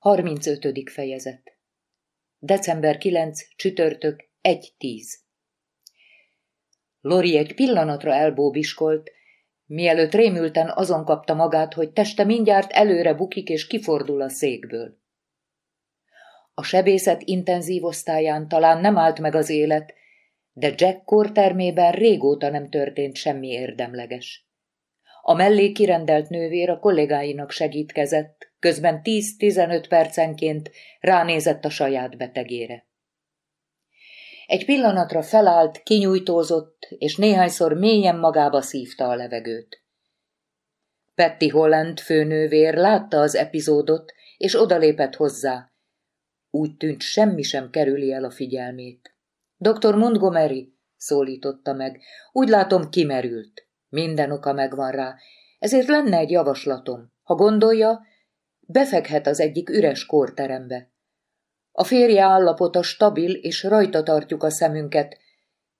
35. fejezet December 9. csütörtök 1.10 Lori egy pillanatra elbóbiskolt, mielőtt rémülten azon kapta magát, hogy teste mindjárt előre bukik és kifordul a székből. A sebészet intenzív osztályán talán nem állt meg az élet, de Jack kortermében régóta nem történt semmi érdemleges. A mellé kirendelt nővér a kollégáinak segítkezett, közben 10-15 percenként ránézett a saját betegére. Egy pillanatra felállt, kinyújtózott, és néhányszor mélyen magába szívta a levegőt. Petty Holland főnővér látta az epizódot, és odalépett hozzá. Úgy tűnt, semmi sem kerüli el a figyelmét. Dr. Montgomery, szólította meg, úgy látom kimerült. Minden oka megvan rá, ezért lenne egy javaslatom. Ha gondolja, befekhet az egyik üres kórterembe. A férje állapota stabil, és rajta tartjuk a szemünket,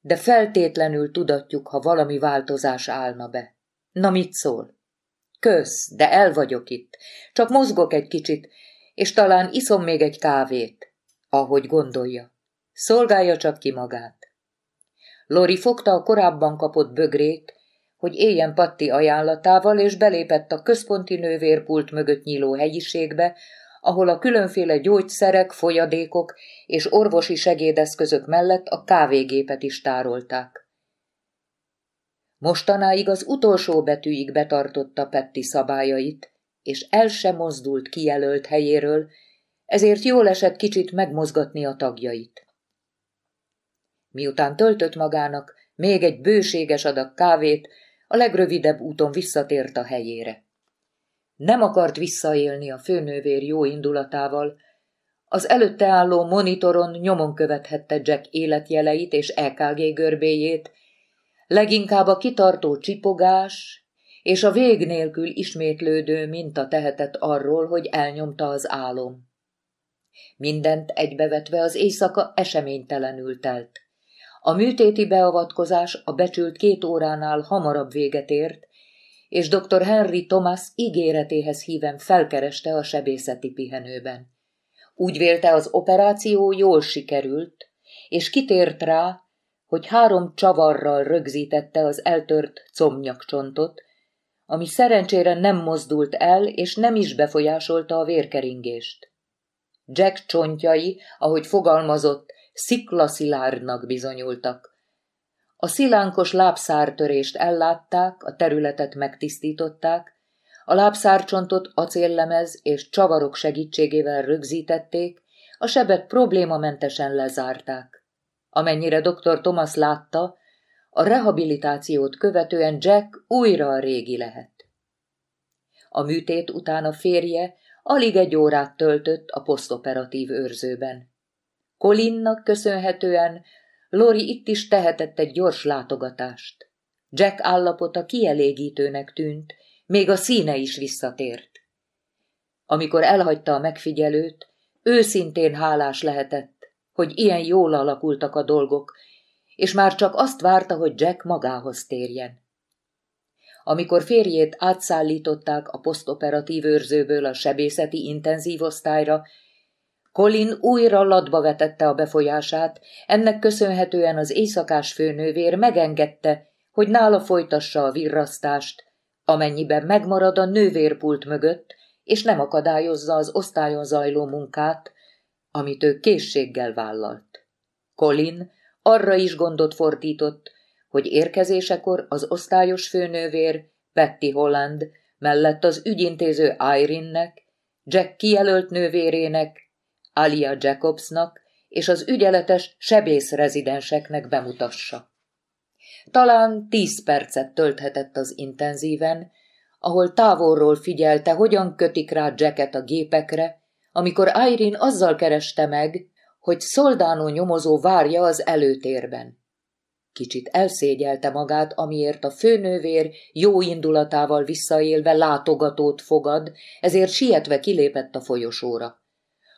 de feltétlenül tudatjuk, ha valami változás állna be. Na mit szól? Kösz, de el vagyok itt. Csak mozgok egy kicsit, és talán iszom még egy kávét, ahogy gondolja. Szolgálja csak ki magát. Lori fogta a korábban kapott bögrét, hogy éljen Patti ajánlatával, és belépett a központi nővérpult mögött nyíló helyiségbe, ahol a különféle gyógyszerek, folyadékok és orvosi segédeszközök mellett a kávégépet is tárolták. Mostanáig az utolsó betűig betartotta Petti szabályait, és el sem mozdult kijelölt helyéről, ezért jól esett kicsit megmozgatni a tagjait. Miután töltött magának még egy bőséges adag kávét, a legrövidebb úton visszatért a helyére. Nem akart visszaélni a főnővér jó indulatával, az előtte álló monitoron nyomon követhette Jack életjeleit és EKG görbéjét, leginkább a kitartó csipogás és a vég nélkül ismétlődő minta tehetett arról, hogy elnyomta az álom. Mindent egybevetve az éjszaka eseménytelenül telt. A műtéti beavatkozás a becsült két óránál hamarabb véget ért, és dr. Henry Thomas ígéretéhez híven felkereste a sebészeti pihenőben. Úgy vélte az operáció jól sikerült, és kitért rá, hogy három csavarral rögzítette az eltört combnyakcsontot, ami szerencsére nem mozdult el, és nem is befolyásolta a vérkeringést. Jack csontjai, ahogy fogalmazott, sziklaszilárdnak bizonyultak. A szilánkos lábszártörést ellátták, a területet megtisztították, a lábszárcsontot acéllemez és csavarok segítségével rögzítették, a sebet problémamentesen lezárták. Amennyire dr. Thomas látta, a rehabilitációt követően Jack újra a régi lehet. A műtét után a férje alig egy órát töltött a posztoperatív őrzőben. Colinnak köszönhetően Lori itt is tehetett egy gyors látogatást. Jack állapota kielégítőnek tűnt, még a színe is visszatért. Amikor elhagyta a megfigyelőt, őszintén hálás lehetett, hogy ilyen jól alakultak a dolgok, és már csak azt várta, hogy Jack magához térjen. Amikor férjét átszállították a posztoperatív őrzőből a sebészeti intenzív osztályra, Colin újra latba vetette a befolyását, ennek köszönhetően az éjszakás főnővér megengedte, hogy nála folytassa a virrasztást, amennyiben megmarad a nővérpult mögött, és nem akadályozza az osztályon zajló munkát, amit ő készséggel vállalt. Colin arra is gondot fordított, hogy érkezésekor az osztályos főnővér, Betty Holland, mellett az ügyintéző Irene-nek, Jack kijelölt nővérének, Alia Jacobsnak és az ügyeletes sebész rezidenseknek bemutassa. Talán tíz percet tölthetett az intenzíven, ahol távolról figyelte, hogyan kötik rá Jacket a gépekre, amikor Irene azzal kereste meg, hogy szoldánó nyomozó várja az előtérben. Kicsit elszégyelte magát, amiért a főnővér jó indulatával visszaélve látogatót fogad, ezért sietve kilépett a folyosóra.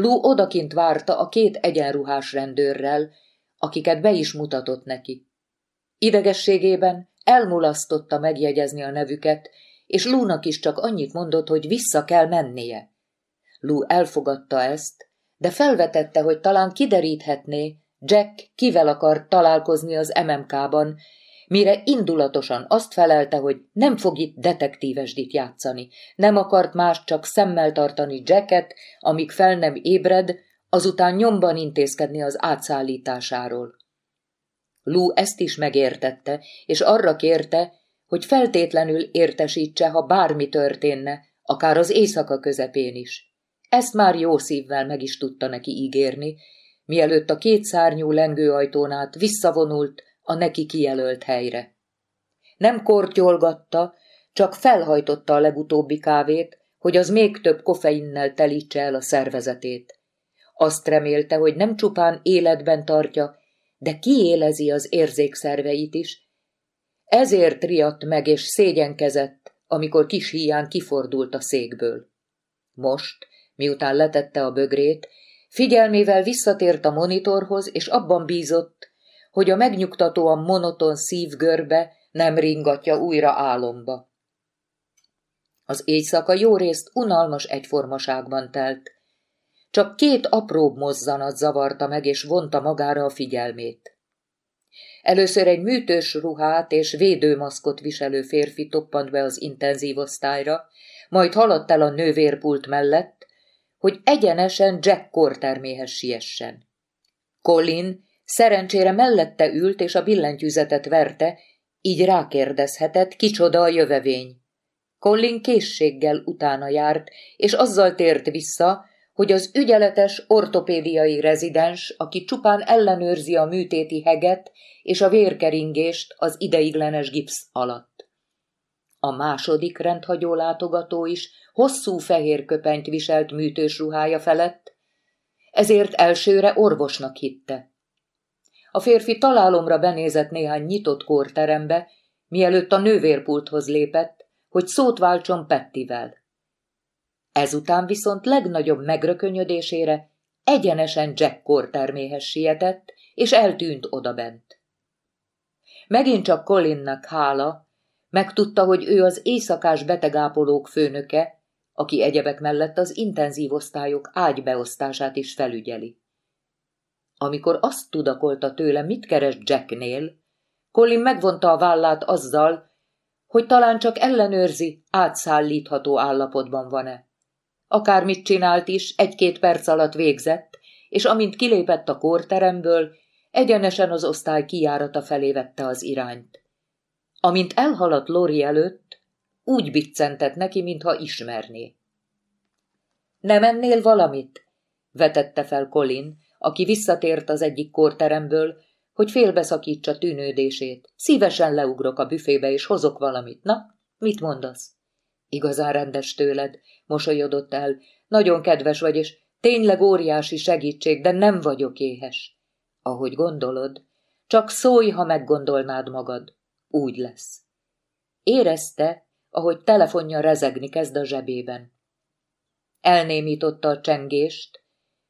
Lú odakint várta a két egyenruhás rendőrrel, akiket be is mutatott neki. Idegességében elmulasztotta megjegyezni a nevüket, és Lúnak is csak annyit mondott, hogy vissza kell mennie. Lou elfogadta ezt, de felvetette, hogy talán kideríthetné, Jack kivel akart találkozni az MMK-ban, mire indulatosan azt felelte, hogy nem fog itt detektívesdit játszani, nem akart más csak szemmel tartani Jacket, amíg fel nem ébred, azután nyomban intézkedni az átszállításáról. Lou ezt is megértette, és arra kérte, hogy feltétlenül értesítse, ha bármi történne, akár az éjszaka közepén is. Ezt már jó szívvel meg is tudta neki ígérni, mielőtt a két szárnyú lengőajtón át visszavonult a neki kijelölt helyre. Nem kortyolgatta, csak felhajtotta a legutóbbi kávét, hogy az még több kofeinnel telítse el a szervezetét. Azt remélte, hogy nem csupán életben tartja, de kiélezi az érzékszerveit is. Ezért riadt meg és szégyenkezett, amikor kis híján kifordult a székből. Most, miután letette a bögrét, figyelmével visszatért a monitorhoz, és abban bízott, hogy a megnyugtatóan monoton szívgörbe nem ringatja újra álomba. Az éjszaka jó részt unalmas egyformaságban telt. Csak két apróbb mozzanat zavarta meg és vonta magára a figyelmét. Először egy műtős ruhát és védőmaszkot viselő férfi toppant be az intenzív osztályra, majd haladt el a nővérpult mellett, hogy egyenesen Jack korterméhez siessen. Colin szerencsére mellette ült és a billentyűzetet verte, így rákérdezhetett, kicsoda a jövevény. Colin készséggel utána járt, és azzal tért vissza, hogy az ügyeletes ortopédiai rezidens, aki csupán ellenőrzi a műtéti heget és a vérkeringést az ideiglenes gipsz alatt. A második rendhagyó látogató is hosszú fehér köpenyt viselt műtős ruhája felett, ezért elsőre orvosnak hitte. A férfi találomra benézett néhány nyitott kórterembe, mielőtt a nővérpulthoz lépett, hogy szót váltson Pettivel. Ezután viszont legnagyobb megrökönyödésére egyenesen Jack kórterméhez sietett, és eltűnt odabent. Megint csak Colinnak hála, megtudta, hogy ő az éjszakás betegápolók főnöke, aki egyebek mellett az intenzív osztályok ágybeosztását is felügyeli. Amikor azt tudakolta tőle, mit keres Jacknél, Colin megvonta a vállát azzal, hogy talán csak ellenőrzi, átszállítható állapotban van-e. Akármit csinált is, egy-két perc alatt végzett, és amint kilépett a kórteremből, egyenesen az osztály kijárata felé vette az irányt. Amint elhaladt Lori előtt, úgy biccentett neki, mintha ismerné. Nem ennél valamit? vetette fel Colin, aki visszatért az egyik kórteremből, hogy félbeszakítsa tűnődését. Szívesen leugrok a büfébe, és hozok valamit. Na, mit mondasz? Igazán rendes tőled, mosolyodott el. Nagyon kedves vagy, és tényleg óriási segítség, de nem vagyok éhes. Ahogy gondolod, csak szólj, ha meggondolnád magad. Úgy lesz. Érezte, ahogy telefonja rezegni kezd a zsebében. Elnémította a csengést,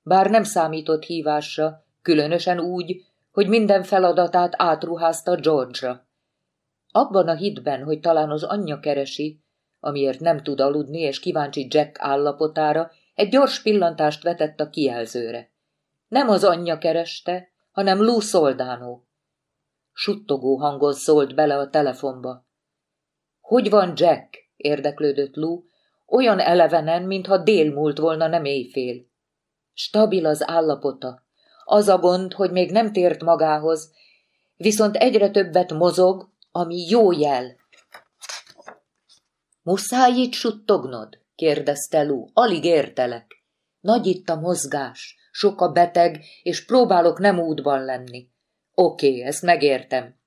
bár nem számított hívásra, különösen úgy, hogy minden feladatát átruházta George-ra. Abban a hitben, hogy talán az anyja keresi, amiért nem tud aludni, és kíváncsi Jack állapotára, egy gyors pillantást vetett a kijelzőre. Nem az anyja kereste, hanem Lou Soldánó. Suttogó hangon szólt bele a telefonba. Hogy van Jack? érdeklődött Lou, olyan elevenen, mintha dél múlt volna, nem éjfél. Stabil az állapota. Az a gond, hogy még nem tért magához, viszont egyre többet mozog, ami jó jel. Muszáj itt suttognod? kérdezte Lou. Alig értelek. Nagy itt a mozgás, sok a beteg, és próbálok nem útban lenni. Oké, ezt megértem.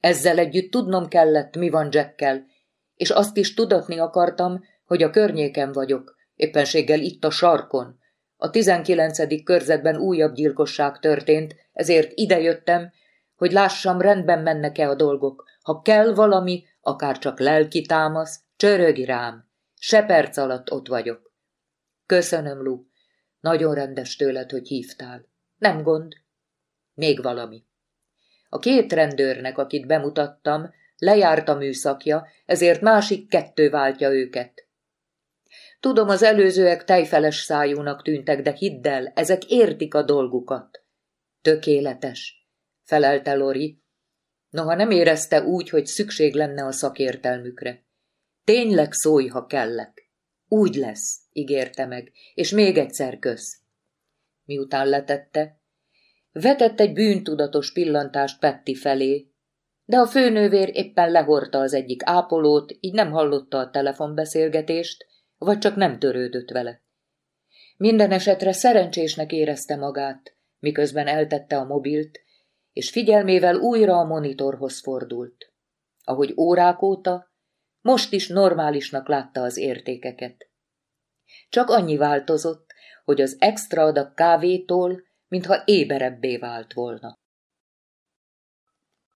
Ezzel együtt tudnom kellett, mi van Jackkel, és azt is tudatni akartam, hogy a környéken vagyok, éppenséggel itt a sarkon. A tizenkilencedik körzetben újabb gyilkosság történt, ezért idejöttem, hogy lássam, rendben mennek-e a dolgok. Ha kell valami, akár csak lelki támasz, csörögi rám. Se perc alatt ott vagyok. Köszönöm, Lu. Nagyon rendes tőled, hogy hívtál. Nem gond. Még valami. A két rendőrnek, akit bemutattam, lejárt a műszakja, ezért másik kettő váltja őket. Tudom, az előzőek tejfeles szájúnak tűntek, de hidd el, ezek értik a dolgukat. Tökéletes, felelte Lori. Noha nem érezte úgy, hogy szükség lenne a szakértelmükre. Tényleg szólj, ha kellek. Úgy lesz, ígérte meg, és még egyszer kösz. Miután letette, vetett egy bűntudatos pillantást Petti felé, de a főnővér éppen lehorta az egyik ápolót, így nem hallotta a telefonbeszélgetést, vagy csak nem törődött vele. Minden esetre szerencsésnek érezte magát, miközben eltette a mobilt, és figyelmével újra a monitorhoz fordult. Ahogy órák óta, most is normálisnak látta az értékeket. Csak annyi változott, hogy az extra adag kávétól, mintha éberebbé vált volna.